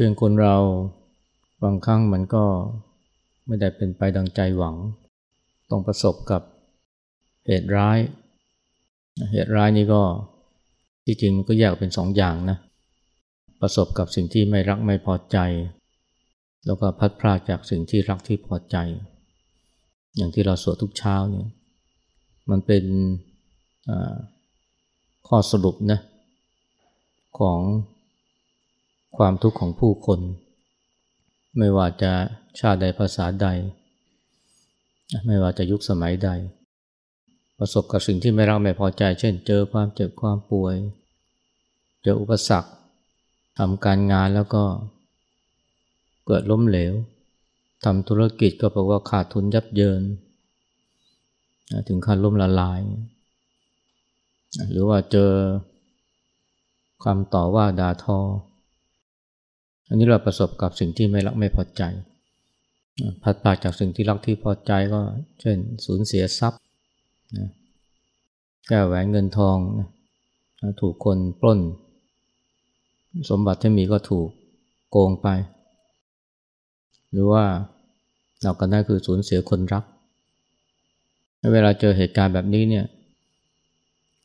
ช่วยคนเราบางครั้งมันก็ไม่ได้เป็นไปดังใจหวัง ต้องประสบกับเหตุร้าย เหตุร้ายนี่ก็ที่จริงมันก็แยกเป็นสองอย่างนะ ประสบกับสิ่งที่ไม่รักไม่พอใจ แล้วก็พัดพลาดจากสิ่งที่รักที่พอใจ อย่างที่เราสวดทุกเช้าเนี่ยมันเป็นข้อสรุปนะของ ความทุกข์ของผู้คน ไม่ว่าจะชาติใดภาษาใด ไม่ว่าจะยุคสมัยใด ประสบกับสิ่งที่ไม่รักไม่พอใจ เช่น เจอความเจ็บความป่วย เจออุปสรรคทำการงานแล้วก็เกิดล้มเหลวทำธุรกิจก็แปลว่าขาดทุนยับเยิน ถึงขั้นล้มละลาย หรือว่าเจอความต่อว่าด่าทอ อันนี้เราประสบกับสิ่งที่ไม่รักไม่พอใจพัดพาจากสิ่งที่รักที่พอใจก็เช่นสูญเสียทรัพย์แก้แหวนเงินทองถูกคนปล้น สมบัติที่มีก็ถูกโกงไป หรือว่าเรากันได้คือสูญเสียคนรัก เวลาเจอเหตุการณ์แบบนี้เนี่ย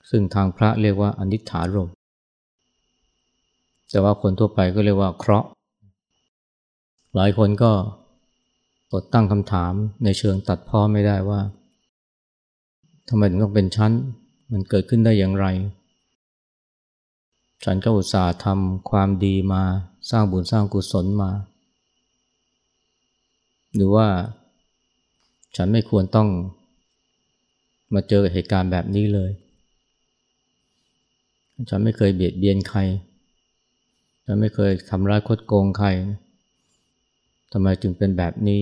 ซึ่งทางพระเรียกว่าอนิถารมแต่ว่าคนทั่วไปก็เรียกว่าเคราะห์ หลายคนก็อดตั้งคำถามในเชิงตัดพ้อไม่ได้ว่าทำไมถึงต้องเป็นชั้น มันเกิดขึ้นได้อย่างไร ฉันก็อุตส่าห์ทำความดีมาสร้างบุญสร้างกุศลมา หรือว่า ฉันไม่ควรต้องมาเจอเหตุการณ์แบบนี้เลย ฉันไม่เคยเบียดเบียนใคร ฉันไม่เคยทำร้ายคดโกงใคร ทำไมจึงเป็นแบบนี้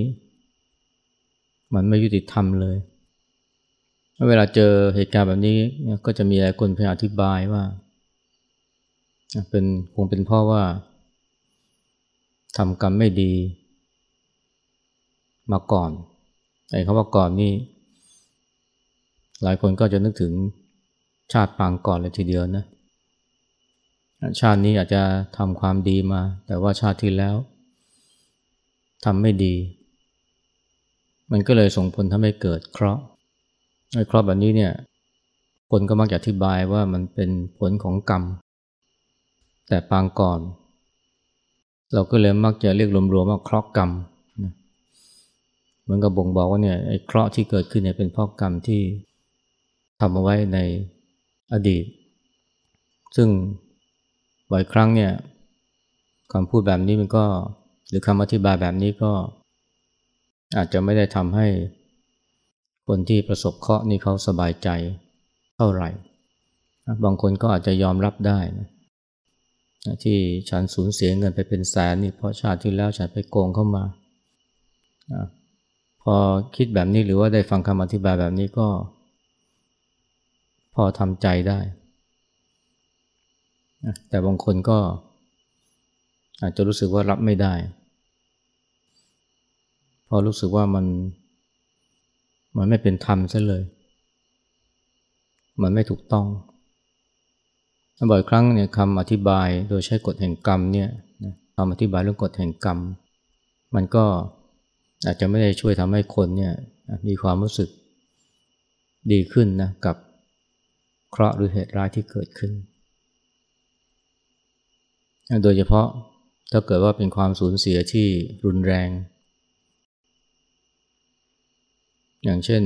มันไม่ยุติธรรมเลย เวลาเจอเหตุการณ์แบบนี้ก็จะมีหลายคนพยายามอธิบายว่าเป็นคงเป็นเพราะว่าทำกรรมไม่ดี มาก่อนไอ้คำว่าก่อนนี่หลายคนก็จะนึกถึงชาติปางก่อนเลยทีเดียวนะ ชาตินี้อาจจะทำความดีมา แต่ว่าชาติที่แล้ว ทำไม่ดี มันก็เลยส่งผลทำให้เกิดเคราะห์ไอ้เคราะห์แบบนี้เนี่ยคนก็มักจะอธิบายว่ามันเป็นผลของกรรม แต่ปางก่อน เราก็เลยมักจะเรียกรวมๆว่าเคราะห์กรรมนะเหมือนกับบ่งบอกว่าเนี่ยไอ้เคราะห์ที่เกิดขึ้นเนี่ยเป็นเพราะกรรมที่ทำเอาไว้ในอดีต ซึ่งบ่อยครั้งเนี่ยคำพูดแบบนี้มันก็ หรือคำอธิบายแบบนี้ก็ อาจจะไม่ได้ทำให้ คนที่ประสบเคราะห์นี่เขาสบายใจเท่าไหร่ บางคนก็อาจจะยอมรับได้นะที่ฉันสูญเสียเงินไปเป็นแสนนี่เพราะชาติที่แล้วฉันไปโกงเข้ามา พอคิดแบบนี้หรือว่าได้ฟังคำอธิบายแบบนี้ก็ พอทำใจได้ แต่บางคนก็อาจจะรู้สึกว่ารับไม่ได้ พอรู้สึกว่ามัน มันไม่เป็นธรรมซะเลย มันไม่ถูกต้องบ่อยครั้งเนี่ยคำอธิบายโดยใช้กฎแห่งกรรมเนี่ยคำอธิบายเรื่องกฎแห่งกรรม มันก็อาจจะไม่ได้ช่วยทำให้คนเนี่ยมีความรู้สึกดีขึ้นนะกับเคราะห์หรือเหตุร้ายที่เกิดขึ้น โดยเฉพาะถ้าเกิดว่าเป็นความสูญเสียที่รุนแรง อย่างเช่น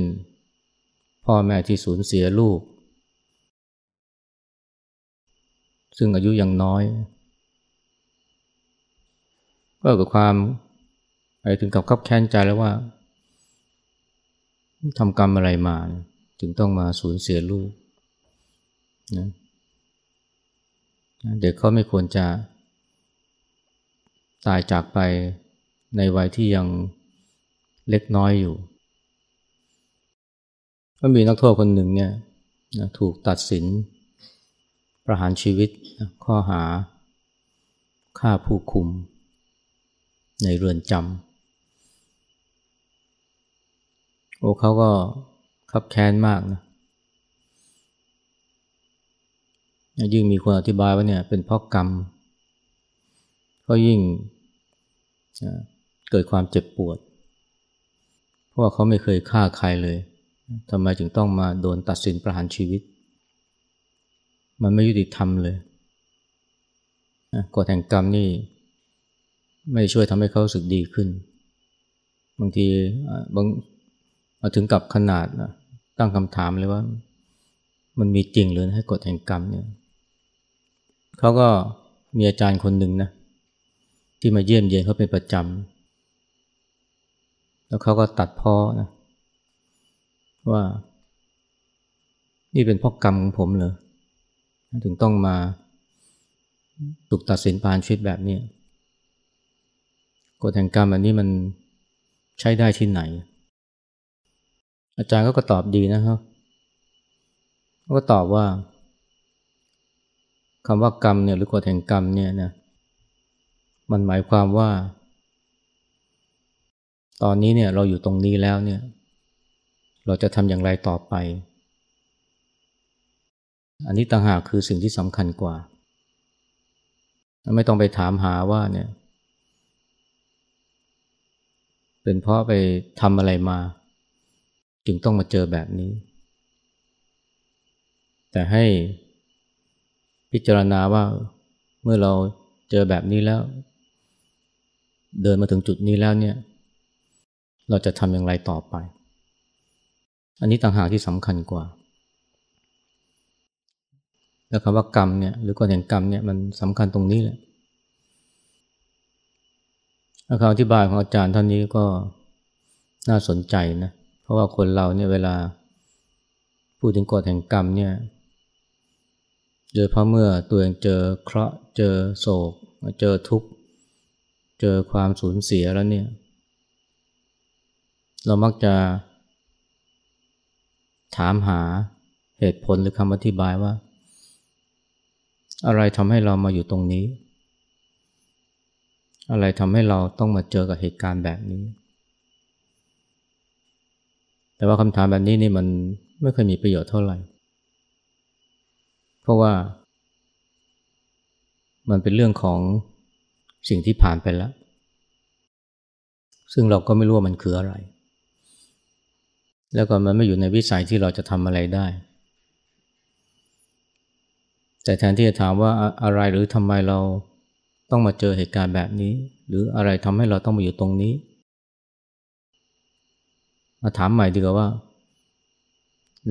พ่อแม่ที่สูญเสียลูก ซึ่งอายุยังน้อย ก็เกิดความไปถึงกับขับแค้นใจแล้วว่าทำกรรมอะไรมา ถึงต้องมาสูญเสียลูกนะเด็กเขาไม่ควรจะตายจากไปในวัยที่ยังเล็กน้อยอยู่ ก็มีนักโทษคนหนึ่งเนี่ยถูกตัดสินประหารชีวิตข้อหาฆ่าผู้คุม ในเรือนจำโอ้เขาก็ขับแค้นมากนะยิ่งมีคนอธิบายว่าเนี่ยเป็นเพราะกรรม ก็ยิ่งเกิดความเจ็บปวด เพราะว่าเขาไม่เคยฆ่าใครเลย ทำไมจึงต้องมาโดนตัดสินประหารชีวิต มันไม่ยุติธรรมเลยกฎแห่งกรรมนี่ไม่ช่วยทำให้เขาสึกดีขึ้น บางทีบางมาถึงกับขนาดนะตั้งคำถามเลยว่า มันมีจริงหรือให้กฎแห่งกรรมเนี่ยเขาก็มีอาจารย์คนหนึ่งนะที่มาเยี่ยมเยียนเขาเป็นประจำแล้วเขาก็ตัดพ้อนะ ว่า นี่เป็นพ่อกรรมของผมเหรอถึงต้องมาถูกตัดสินผ่านชีวิตแบบนี้กฎแห่งกรรมอันนี้มันใช้ได้ที่ไหน อาจารย์ก็ก็ตอบดีนะครับก็ตอบว่าคำว่ากรรมเนี่ยหรือกฎแห่งกรรมเนี่ยนะมันหมายความว่า ตอนนี้เนี่ยเราอยู่ตรงนี้แล้วเนี่ย เราจะทำอย่างไรต่อไป อันนี้ต่างหากคือสิ่งที่สำคัญกว่า ไม่ต้องไปถามหาว่าเนี่ยเป็นเพราะไปทำอะไรมา จึงต้องมาเจอแบบนี้ แต่ให้พิจารณาว่าเมื่อเราเจอแบบนี้แล้ว เดินมาถึงจุดนี้แล้วเนี่ย เราจะทำอย่างไรต่อไป อันนี้ต่างหากที่สำคัญกว่า แล้วคำว่ากรรมเนี่ยหรือกฎแห่งกรรมเนี่ยมันสำคัญตรงนี้แหละคำอธิบายของอาจารย์ท่านนี้ก็น่าสนใจนะ เพราะว่าคนเราเนี่ยเวลาพูดถึงกฎแห่งกรรมเนี่ยโดยเพราะเมื่อตัวเองเจอเคราะห์เจอโศก เจอทุกข์ เจอความสูญเสียแล้วเนี่ย เรามักจะ ถามหาเหตุผลหรือคำอธิบายว่า อะไรทำให้เรามาอยู่ตรงนี้ อะไรทำให้เราต้องมาเจอกับเหตุการณ์แบบนี้ แต่ว่าคำถามแบบนี้นี่มันไม่เคยมีประโยชน์เท่าไหร่ เพราะว่า มันเป็นเรื่องของสิ่งที่ผ่านไปแล้ว ซึ่งเราก็ไม่รู้ว่ามันคืออะไร แล้วก็มันไม่อยู่ในวิสัยที่เราจะทำอะไรได้ แต่แทนที่จะถามว่าอะไรหรือทำไมเราต้องมาเจอเหตุการณ์แบบนี้ หรืออะไรทำให้เราต้องมาอยู่ตรงนี้ มาถามใหม่ดีกว่าว่า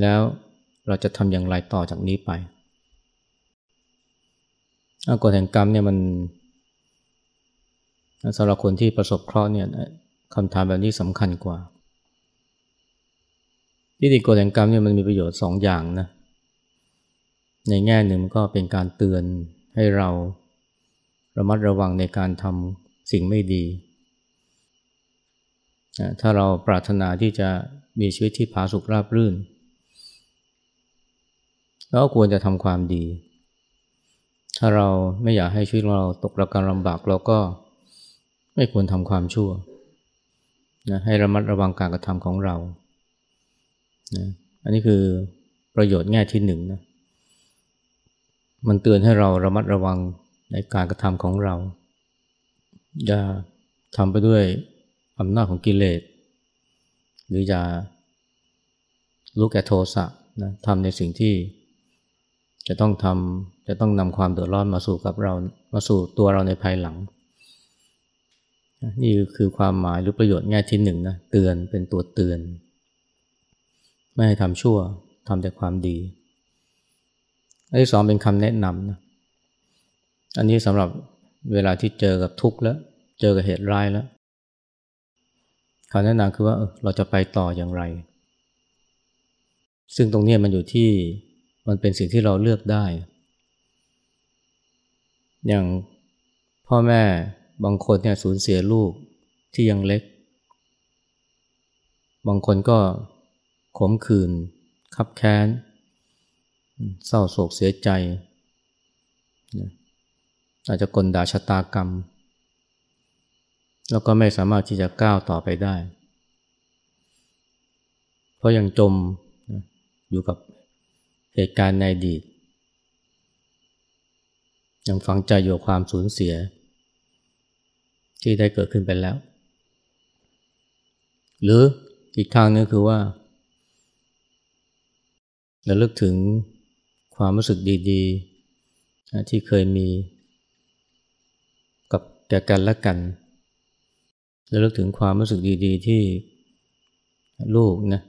แล้วเราจะทำอย่างไรต่อจากนี้ไปกฎแห่งกรรมเนี่ยมันสำหรับคนที่ประสบเคราะห์เนี่ยคำถามแบบนี้สำคัญกว่า ที่ดีกฎแห่งกรรมเนี่ยมันมีประโยชน์สองอย่างนะในแง่หนึ่งมันก็เป็นการเตือนให้เราระมัดระวังในการทำสิ่งไม่ดี ถ้าเราปรารถนาที่จะมีชีวิตที่ผาสุกราบรื่นเราควรจะทำความดี ถ้าเราไม่อยากให้ชีวิตเราตกระการลำบากเราก็ไม่ควรทำความชั่วนะให้ระมัดระวังการกระทำของเรา นะอันนี้คือประโยชน์แง่ที่หนึ่งนะมันเตือนให้เราระมัดระวังในการกระทำของเรา อย่าทำไปด้วยอำนาจของกิเลส หรืออย่าลุกแก่โทสะนะทำในสิ่งที่จะต้องทำจะต้องนำความเดือดร้อนมาสู่กับเรามาสู่ตัวเราในภายหลัง นี่คือความหมายหรือประโยชน์แง่ที่หนึ่งนะเตือนเป็นตัวเตือน ไม่ให้ทำชั่วทำแต่ความดีอันที่สองเป็นคำแนะนำนะอันนี้สำหรับเวลาที่เจอกับทุกข์แล้ว เจอกับเหตุร้ายแล้วคำแนะนำคือว่าเออเราจะไปต่ออย่างไร ซึ่งตรงนี้มันอยู่ที่มันเป็นสิ่งที่เราเลือกได้ อย่างพ่อแม่บางคนเนี่ยสูญเสียลูกที่ยังเล็ก บางคนก็ ขมขื่นคับแค้น เศร้าโศกเสียใจ อาจจะกลด่าชะตากรรม แล้วก็ไม่สามารถที่จะก้าวต่อไปได้ เพราะยังจมอยู่กับเหตุการณ์ในอดีตยังฝังใจอยู่ความสูญเสีย ที่ได้เกิดขึ้นไปแล้ว หรืออีกทางนึงคือว่า ระลึกถึงความรู้สึกดีๆ ที่เคยมี กับแก่กันและกันระลึกถึงความรู้สึกดีๆ ที่ลูกนะ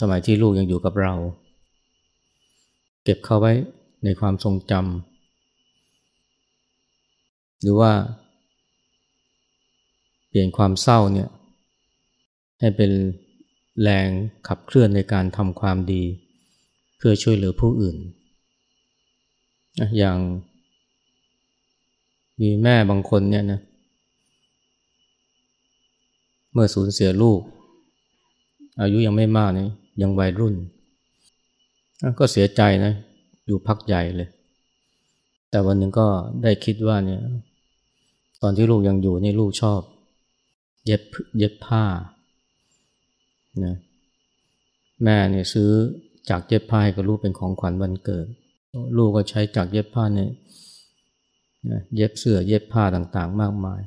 สมัยที่ลูกยังอยู่กับเรา เก็บเข้าไว้ในความทรงจำหรือว่า เปลี่ยนความเศร้าเนี่ยให้เป็นแรงขับเคลื่อนในการทำความดี เพื่อช่วยเหลือผู้อื่น อย่างมีแม่บางคนเนี่ยนะเมื่อสูญเสียลูก อายุยังไม่มากนี่ยังวัยรุ่น ก็เสียใจนะอยู่พักใหญ่เลย แต่วันหนึ่งก็ได้คิดว่าเนี่ยตอนที่ลูกยังอยู่นี่ลูกชอบ เย็บเย็บผ้านะแม่เนี่ยซื้อ จากเย็บผ้าให้กับลูกเป็นของขวัญวันเกิด ลูกก็ใช้จากเย็บผ้าเนี่ยเย็บเสื้อเย็บผ้าต่างๆ มากมาย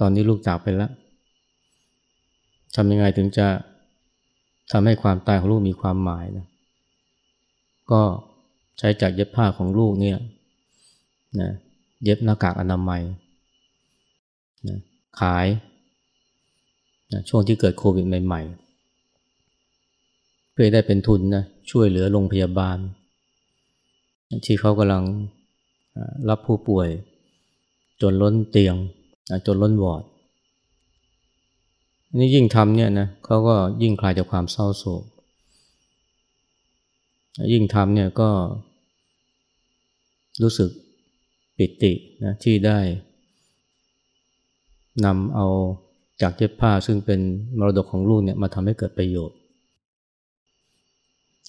ตอนนี้ลูกจากไปแล้วทำยังไงถึงจะทำให้ความตายของลูกมีความหมายนะก็ใช้จากเย็บผ้าของลูกเนี่ยนะเย็บหน้ากากอนามัยนะขายนะช่วงที่เกิดโควิดใหม่ ๆ พื่อได้เป็นทุนนะช่วยเหลือโรงพยาบาล ที่เขากำลังรับผู้ป่วย จนล้นเตียงจนล้นวอร์ดนี่ยิ่งทำเนี่ยนะเขาก็ยิ่งคลายจากความเศร้าโศก ยิ่งทำเนี่ยก็รู้สึกปิตินะที่ได้นำเอาจากเย็บผ้าซึ่งเป็นมรดกของลูกเนี่ยมาทำให้เกิดประโยชน์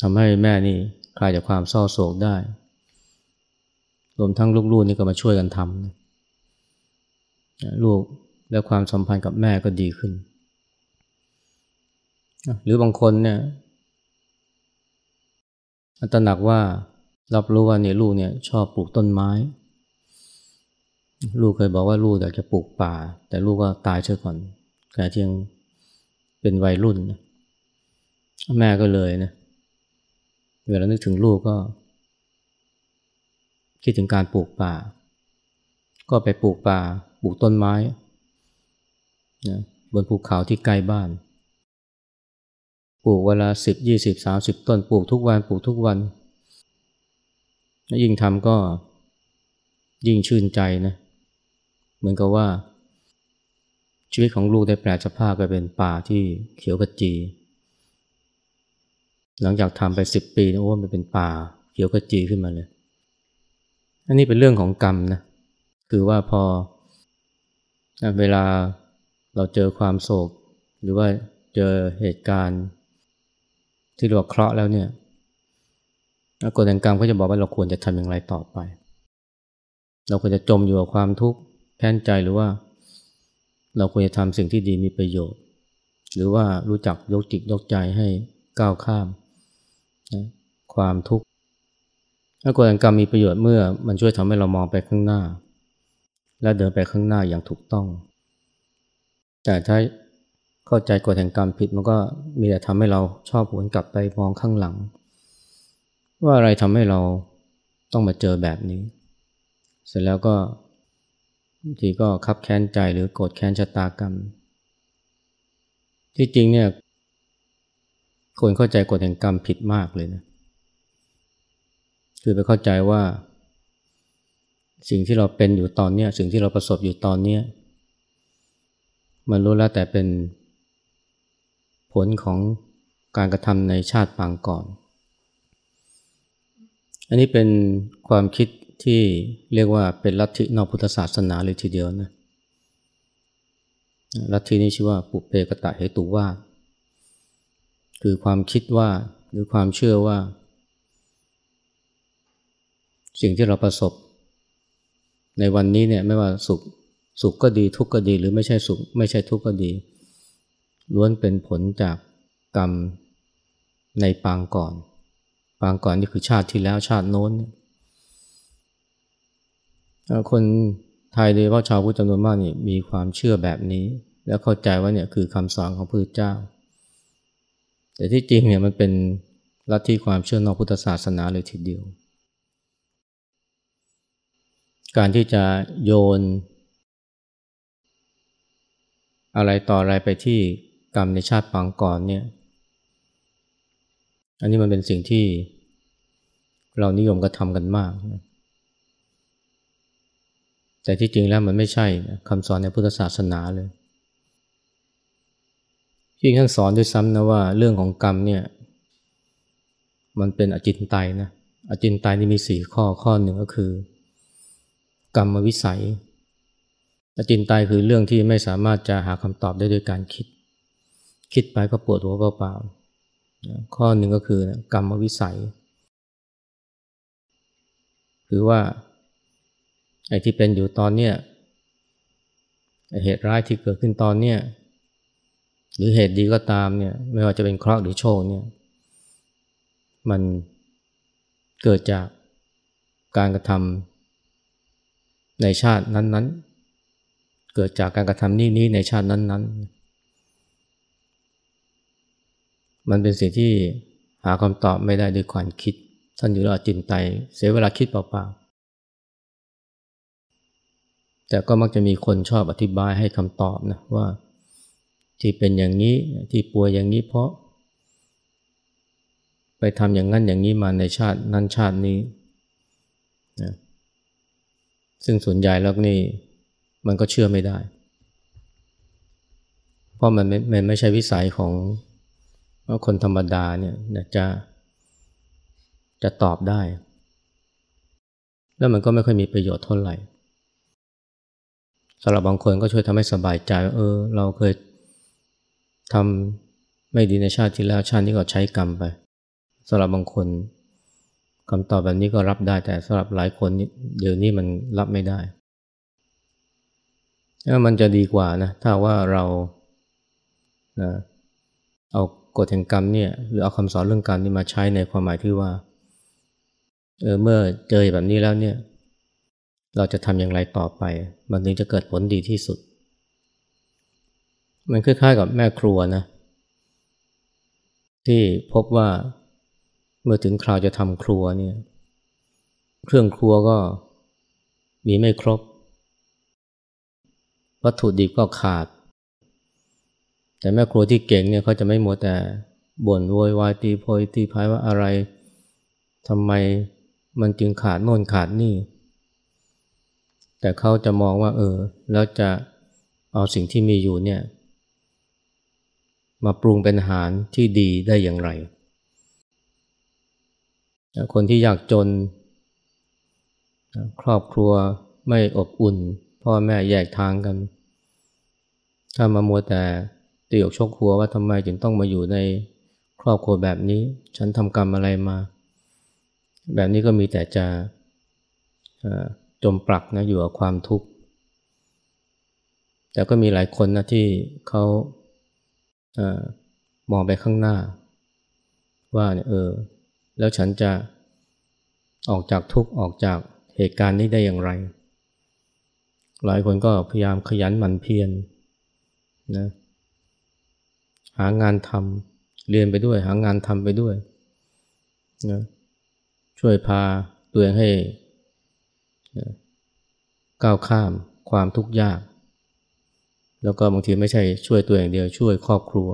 ทำให้แม่นี่คลายจากความเศร้าโศกได้ รวมทั้งลูกๆนี่ก็มาช่วยกันทำลูกและความสัมพันธ์กับแม่ก็ดีขึ้น หรือบางคนเนี่ยตระหนักว่ารับรู้ว่าเนี่ยลูกเนี่ยชอบปลูกต้นไม้ ลูกเคยบอกว่าลูกอยากจะปลูกป่า แต่ลูกก็ตายเช่ก่อนขณะที่ยังเป็นวัยรุ่นนะแม่ก็เลยนะ เวลานึกถึงลูกก็ คิดถึงการปลูกป่า ก็ไปปลูกป่าปลูกต้นไม้นะบนภูเขาที่ใกล้บ้าน ปลูกเวลาสิบยี่สิบสามสิบต้นปลูกทุกวันปลูกทุกวัน ยิ่งทำก็ยิ่งชื่นใจนะ เหมือนกับว่า ชีวิตของลูกได้แปลสภาพไปเป็นป่าที่เขียวขจี หลังจากทำไปสิบปีนะโอ้มันเป็นป่าเขียวขจีขึ้นมาเลย อันนี้เป็นเรื่องของกรรมนะ คือว่าพอ เวลาเราเจอความโศก หรือว่าเจอเหตุการณ์ ที่เรียกว่าเคราะห์แล้วเนี่ยกฎแห่งกรรมก็จะบอกว่าเราควรจะทำอย่างไรต่อไป เราควรจะจมอยู่กับความทุกข์แค้นใจหรือว่า เราควรจะทำสิ่งที่ดีมีประโยชน์ หรือว่ารู้จักยกจิตยกใจให้ก้าวข้าม ความทุกข์กฎแห่งกรรมมีประโยชน์เมื่อมันช่วยทำให้เรามองไปข้างหน้า และเดินไปข้างหน้าอย่างถูกต้อง แต่ถ้าเข้าใจกฎแห่งกรรมผิดมันก็มีแต่ทำให้เราชอบหวนกลับไปมองข้างหลัง ว่าอะไรทำให้เราต้องมาเจอแบบนี้ เสร็จแล้วก็บางทีก็คับแค้นใจหรือโกรธแค้นชะตากรรม ที่จริงเนี่ย คนเข้าใจกฎแห่งกรรมผิดมากเลยนะคือไปเข้าใจว่า สิ่งที่เราเป็นอยู่ตอนนี้สิ่งที่เราประสบอยู่ตอนนี้มันรู้แล้วแต่เป็นผลของการกระทำในชาติปางก่อน อันนี้เป็นความคิดที่เรียกว่าเป็นลัทธินอกพุทธศาสนาเลยทีเดียวนะ ลัทธินี้ชื่อว่าปุเพกตะเหตุวา คือความคิดว่าหรือความเชื่อว่า สิ่งที่เราประสบ ในวันนี้เนี่ยไม่ว่าสุขสุขก็ดีทุกข์ก็ดีหรือไม่ใช่สุขไม่ใช่ทุกข์ก็ดี ล้วนเป็นผลจากกรรมในปางก่อน ปางก่อนนี่คือชาติที่แล้วชาติโน้น คนไทยโดยเฉพาะชาวพุทธจำนวนมากนี่มีความเชื่อแบบนี้ แล้วเข้าใจว่าเนี่ยคือคำสอนของพระพุทธเจ้า แต่ที่จริงเนี่ยมันเป็นลัทธิความเชื่อนอกพุทธศาสนาเลยทีเดียว การที่จะโยน อะไรต่ออะไรไปที่กรรมในชาติปางก่อนเนี่ย อันนี้มันเป็นสิ่งที่เรานิยมกระทำกันมากนะแต่ที่จริงแล้วมันไม่ใช่คำสอนในพุทธศาสนาเลย ที่ท่านสอนด้วยซ้ำนะว่าเรื่องของกรรมเนี่ย มันเป็นอจินไตยนะอจินไตยนี่มีสี่ข้อข้อหนึ่งก็คือ กรรมวิสัย อจินไตยคือเรื่องที่ไม่สามารถจะหาคำตอบได้ด้วยการคิด คิดไปก็ปวดหัวเปล่าๆข้อหนึ่งก็คือกรรมวิสัย คือว่าไอ้ที่เป็นอยู่ตอนเนี้ยเหตุร้ายที่เกิดขึ้นตอนเนี้ย หรือเหตุดีก็ตามเนี่ยไม่ว่าจะเป็นเคราะห์หรือโชคเนี่ยมันเกิดจากการกระทำในชาตินั้นๆ เกิดจากการกระทำนี้นี้ในชาตินั้นๆ มันเป็นสิ่งที่หาคำตอบไม่ได้ด้วยความคิดท่านอยู่แล้วจินไตเสียเวลาคิดเปล่าๆแต่ก็มักจะมีคนชอบอธิบายให้คำตอบนะว่า ที่เป็นอย่างนี้ที่ป่วยอย่างนี้เพราะ ไปทำอย่างนั้นอย่างนี้มาในชาตินั้นชาตินี้นะซึ่งส่วนใหญ่แล้วนี่มันก็เชื่อไม่ได้ เพราะมันไม่มันไม่ใช่วิสัยของคนธรรมดาเนี่ยจะจะตอบได้ แล้วมันก็ไม่ค่อยมีประโยชน์เท่าไหร่สำหรับบางคนก็ช่วยทำให้สบายใจเออ เราเคย ทำไม่ดีในชาติที่แล้วชาตินี้ก็ใช้กรรมไปสำหรับบางคนคำตอบแบบนี้ก็รับได้แต่สำหรับหลายคนเดี๋ยวนี้มันรับไม่ได้แล้วมันจะดีกว่านะถ้าว่าเรานะเอากฎแห่งกรรมเนี่ยหรือเอาคำสอนเรื่องกรรมนี่มาใช้ในความหมายที่ว่าเออเมื่อเจอแบบนี้แล้วเนี่ย เราจะทำอย่างไรต่อไป มันถึงจะเกิดผลดีที่สุด มันคล้ายๆกับแม่ครัวนะ ที่พบว่าเมื่อถึงคราวจะทำครัวเนี่ย เครื่องครัวก็มีไม่ครบ วัตถุดิบก็ขาด แต่แม่ครัวที่เก่งเนี่ยเขาจะไม่หมัวแต่บ่นโวยวายตีโพยตีพายว่าอะไรทำไมมันจึงขาดโน่นขาดนี่ แต่เขาจะมองว่า เออ แล้วจะเอาสิ่งที่มีอยู่เนี่ย มาปรุงเป็นอาหารที่ดีได้อย่างไร คนที่อยากจน ครอบครัวไม่อบอุ่น พ่อแม่แยกทางกัน ถ้ามามัวแต่ตีอกชกหัวว่าทำไมจึงต้องมาอยู่ในครอบครัวแบบนี้ ฉันทำกรรมอะไรมา แบบนี้ก็มีแต่จะจมปลักนะอยู่กับความทุกข์ แต่ก็มีหลายคนนะที่เขา อมองไปข้างหน้า ว่าเนี่ยเออ แล้วฉันจะออกจากทุกข์ออกจากเหตุการณ์นี้ได้อย่างไร หลายคนก็พยายามขยันหมั่นเพียรนะหางานทำเรียนไปด้วย หางานทำไปด้วยนะช่วยพาตัวเองให้ก้าวข้ามความทุกข์ยาก แล้วก็บางทีไม่ใช่ช่วยตัวเองเดียวช่วยครอบครัว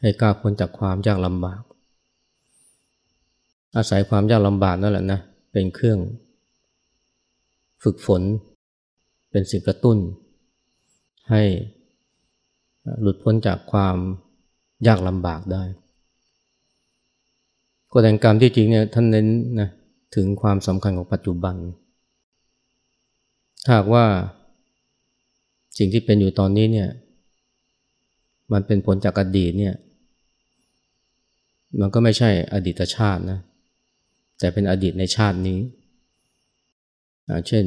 ให้ก้าวพ้นจากความยากลำบาก อาศัยความยากลำบากนั่นแหละนะเป็นเครื่อง ฝึกฝน เป็นสิ่งกระตุ้น ให้หลุดพ้นจากความยากลำบากได้กฎแห่งกรรมที่จริงเนี่ยท่านเน้นนะถึงความสำคัญของปัจจุบัน ถ้าหากว่า สิ่งที่เป็นอยู่ตอนนี้เนี่ยมันเป็นผลจากอดีตเนี่ยมันก็ไม่ใช่อดีตชาตินะแต่เป็นอดีตในชาตินี้ เช่น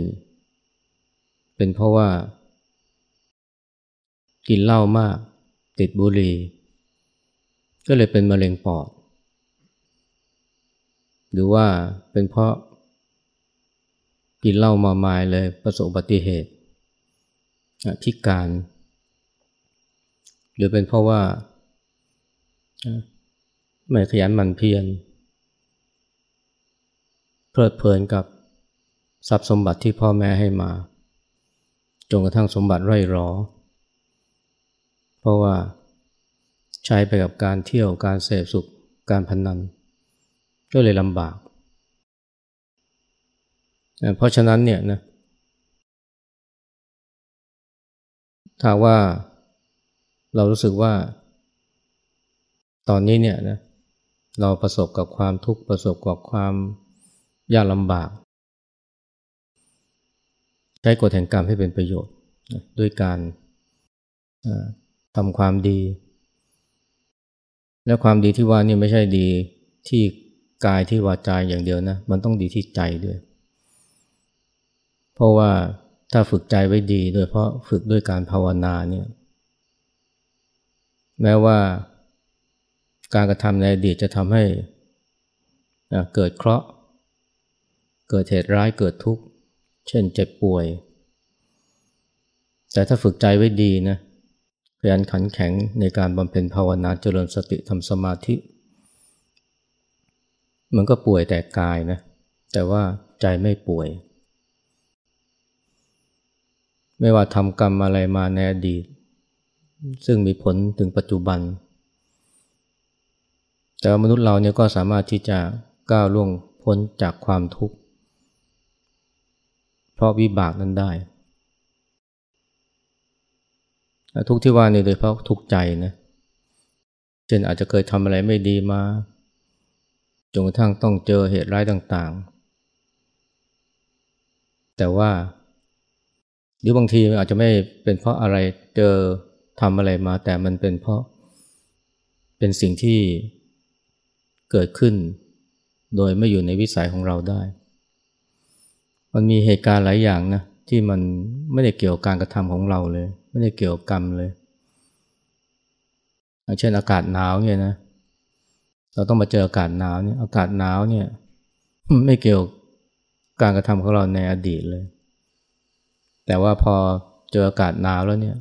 เป็นเพราะว่า กินเหล้ามาก ติดบุหรี่ก็เลยเป็นมะเร็งปอด หรือว่าเป็นเพราะ กินเหล้ามามายเลยประสบอุบัติเหตุ พิการ หรือเป็นเพราะว่าไม่ขยันหมั่นเพียรเพลิดเพลินกับทรัพย์สมบัติที่พ่อแม่ให้มาจนกระทั่งสมบัติไร่รอ เพราะว่าใช้ไปกับการเที่ยวการเสพสุขการพนนันก็เลยลำบาก เพราะฉะนั้นเนี่ยนะ ถ้าว่าเรารู้สึกว่า ตอนนี้เนี่ยนะเราประสบกับความทุกข์ประสบกับความยากลำบาก ใช้กฎแห่งกรรมให้เป็นประโยชน์ด้วยการทำความดี และความดีที่ว่านี่ไม่ใช่ดีที่กายที่วาจาอย่างเดียวนะ มันต้องดีที่ใจด้วย เพราะว่า ถ้าฝึกใจไว้ดีโดยเพราะฝึกด้วยการภาวนาเนี่ยแม้ว่าการกระทำในอดีตจะทำให้เกิดเคราะห์ เกิดเหตุร้ายเกิดทุกข์ เช่นเจ็บป่วย แต่ถ้าฝึกใจไว้ดีนะพยันขันแข็งในการบำเพ็ญภาวนาเจริญสติทำสมาธิ มันก็ป่วยแต่กายนะ แต่ว่าใจไม่ป่วย ไม่ว่าทำกรรมอะไรมาในอดีต ซึ่งมีผลถึงปัจจุบัน แต่มนุษย์เราเนี่ยก็สามารถที่จะก้าวล่วงพ้นจากความทุกข์ เพราะวิบากนั้นได้ ทุกที่ว่านี่โดยเพราะทุกใจนะเช่นอาจจะเคยทำอะไรไม่ดีมาจนกระทั่งต้องเจอเหตุร้ายต่างๆ แต่ว่า หรือบางทีอาจจะไม่เป็นเพราะอะไรเจอทำอะไรมา แต่มันเป็นเพราะเป็นสิ่งที่เกิดขึ้น โดยไม่อยู่ในวิสัยของเราได้ มันมีเหตุการณ์หลายอย่างนะที่มันไม่ได้เกี่ยวกับการกระทำของเราเลย ไม่ได้เกี่ยวกับกรรมเลยเช่นอากาศหนาวเนี่ยนะเราต้องมาเจออากาศหนาวเนี่ยอากาศหนาวเนี่ยไม่เกี่ยวกับการกระทำของเราในอดีตเลย แต่ว่าพอเจออากาศหนาวแล้วเนี่ย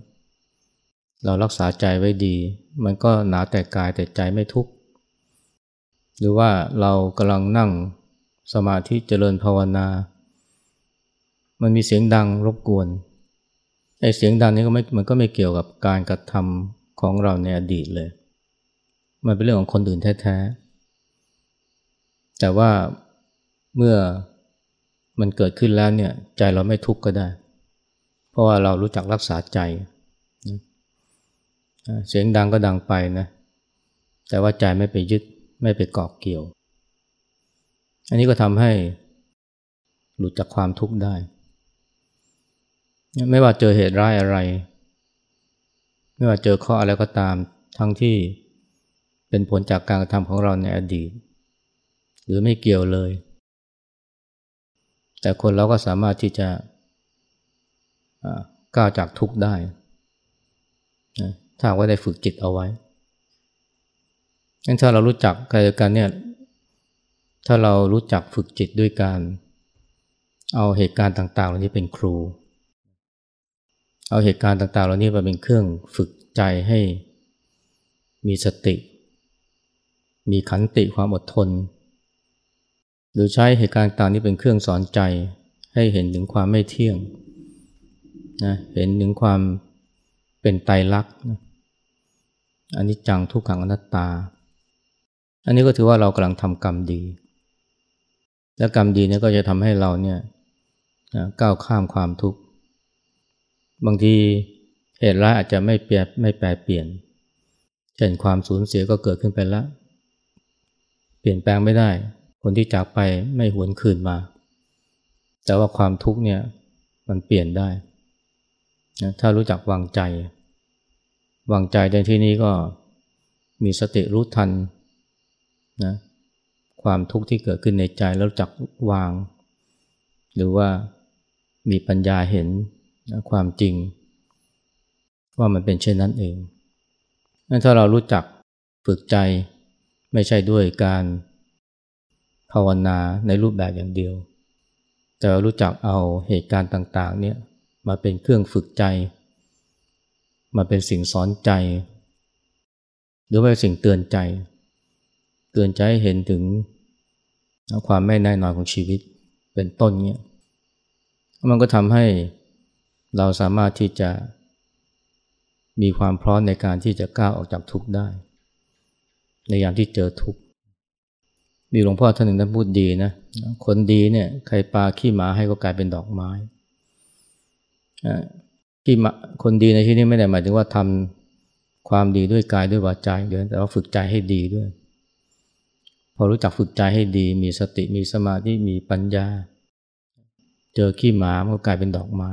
เรารักษาใจไว้ดี มันก็หนาวแต่กายแต่ใจไม่ทุกข์หรือว่าเรากำลังนั่งสมาธิเจริญภาวนา มันมีเสียงดังรบกวนไอ้เสียงดังนี้ก็ไม่ มันก็ไม่เกี่ยวกับการกระทำของเราในอดีตเลย มันเป็นเรื่องของคนอื่นแท้ๆ แต่ว่าเมื่อมันเกิดขึ้นแล้วเนี่ยใจเราไม่ทุกข์ก็ได้ เพราะว่าเรารู้จักรักษาใจ เสียงดังก็ดังไปนะ แต่ว่าใจไม่ไปยึดไม่ไปเกาะเกี่ยว อันนี้ก็ทำให้หลุดจากความทุกข์ได้ ไม่ว่าเจอเหตุร้ายอะไร ไม่ว่าเจอข้ออะไรก็ตาม ทั้งที่เป็นผลจากการกระทำของเราในอดีต หรือไม่เกี่ยวเลย แต่คนเราก็สามารถที่จะ ก้าวจากทุกข์ได้ถ้าว่าได้ฝึกจิตเอาไว้งั้นถ้าเรารู้จักการกันเนี่ย ถ้าเรารู้จักฝึกจิตด้วยการเอาเหตุการณ์ต่าง ๆ เหล่านี้เป็นครู เอาเหตุการณ์ต่าง ๆ เหล่านี้มาเป็นเครื่องฝึกใจให้มีสติ มีขันติความอดทน หรือใช้เหตุการณ์ต่างนี้เป็นเครื่องสอนใจให้เห็นถึงความไม่เที่ยง นะเห็นถึงความเป็นไตรลักษณ์อันนี้จังทุกขังอนัตตา อันนี้ก็ถือว่าเรากำลังทำกรรมดี และกรรมดีเนี่ยก็จะทำให้เราเนี่ยก้าวข้ามความทุกข์ บางทีเหตุร้ายอาจจะไม่เปลี่ยนไม่แปรเปลี่ยน เช่นความสูญเสียก็เกิดขึ้นไปแล้ว เปลี่ยนแปลงไม่ได้ คนที่จากไปไม่หวนคืนมา แต่ว่าความทุกข์เนี่ยมันเปลี่ยนได้ นะถ้ารู้จักวางใจ วางใจในที่นี้ก็มีสติรู้ทันนะความทุกข์ที่เกิดขึ้นในใจแล้วจักวาง หรือว่ามีปัญญาเห็นนะความจริง ว่ามันเป็นเช่นนั้นเองถ้าเรารู้จักฝึกใจไม่ใช่ด้วยการภาวนาในรูปแบบอย่างเดียว แต่รู้จักเอาเหตุการณ์ต่าง ๆ เนี่ย มาเป็นเครื่องฝึกใจ มาเป็นสิ่งสอนใจ หรือว่าสิ่งเตือนใจ เตือนใจให้เห็นถึงความไม่แน่นอนของชีวิตเป็นต้นเนี่ยมันก็ทำให้เราสามารถที่จะมีความพร้อมในการที่จะก้าวออกจากทุกข์ได้ ในยามที่เจอทุกข์มีหลวงพ่อท่านหนึ่งท่านพูดดีนะ คนดีเนี่ยใครปาขี้หมาให้ก็กลายเป็นดอกไม้ ขี้หมาคนดีในที่นี้ไม่ได้หมายถึงว่าทำความดีด้วยกายด้วยวาจาเดียวแต่ว่าฝึกใจให้ดีด้วย พอรู้จักฝึกใจให้ดี มีสติมีสมาธิมีปัญญา เจอขี้หมามันก็กลายเป็นดอกไม้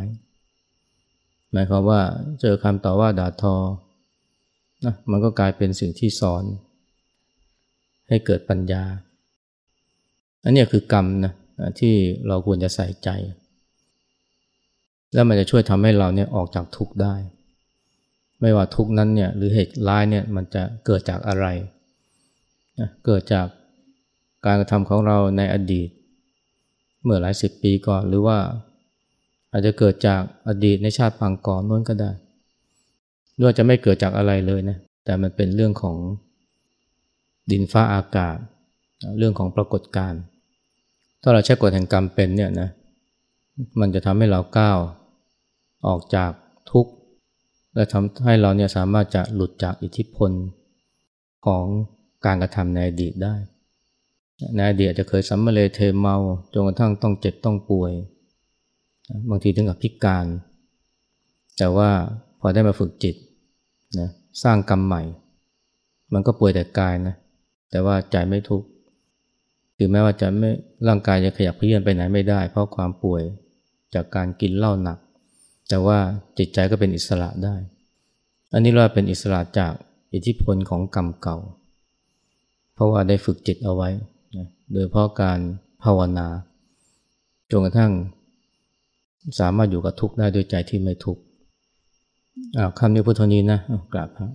หมายความว่าเจอคำต่อว่าด่าทอนะมันก็กลายเป็นสิ่งที่สอน ให้เกิดปัญญา อันนี้คือกรรมนะที่เราควรจะใส่ใจ แล้วมันจะช่วยทำให้เราเนี่ยออกจากทุกข์ได้ ไม่ว่าทุกข์นั้นเนี่ยหรือเหตุร้ายเนี่ยมันจะเกิดจากอะไรนะเกิดจากการกระทำของเราในอดีต เมื่อหลายสิบปีก่อนหรือว่าอาจจะเกิดจากอดีตในชาติปางก่อนนู้นก็ได้ด้วยจะไม่เกิดจากอะไรเลยนะแต่มันเป็นเรื่องของดินฟ้าอากาศ เรื่องของปรากฏการณ์ถ้าเราใช้กฎแห่งกรรมเป็นเนี่ยนะ มันจะทำให้เราก้าวออกจากทุกข์ และทำให้เราเนี่ยสามารถจะหลุดจากอิทธิพลของการกระทำในอดีตได้ ในอดีตจะเคยสัมมาเลเทเมาจนกระทั่งต้องเจ็บต้องป่วย บางทีถึงกับพิการ แต่ว่าพอได้มาฝึกจิตนะสร้างกรรมใหม่ มันก็ป่วยแต่กายนะ แต่ว่าใจไม่ทุกข์ถึงแม้ว่าจะไม่ร่างกายจะขยับเพี้ยนไปไหนไม่ได้ เพราะความป่วย จากการกินเหล้าหนัก แต่ว่าจิตใจก็เป็นอิสระได้ อันนี้เราเป็นอิสระจากอิทธิพลของกรรมเก่า เพราะว่าได้ฝึกจิตเอาไว้นะโดยเพราะการภาวนาจนกระทั่ง สามารถอยู่กับทุกข์ได้ด้วยใจที่ไม่ทุกข์คำนี้พุทธนี้นะกราบครับ